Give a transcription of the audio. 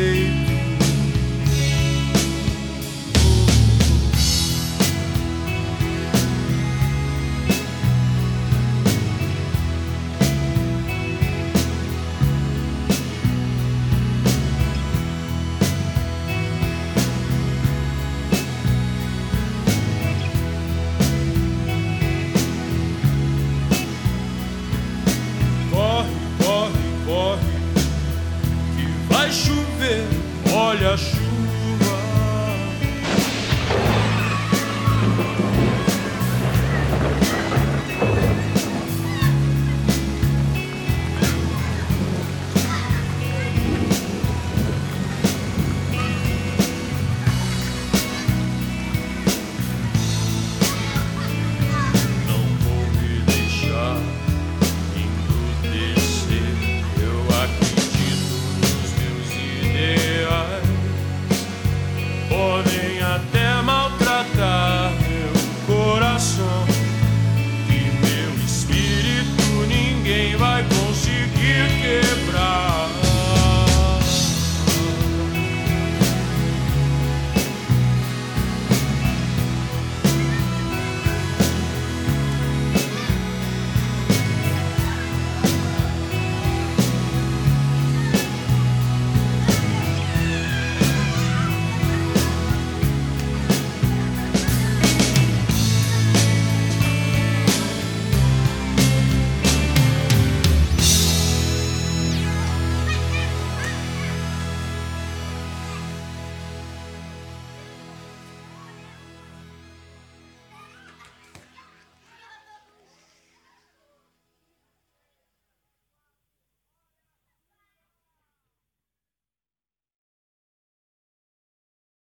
save olha.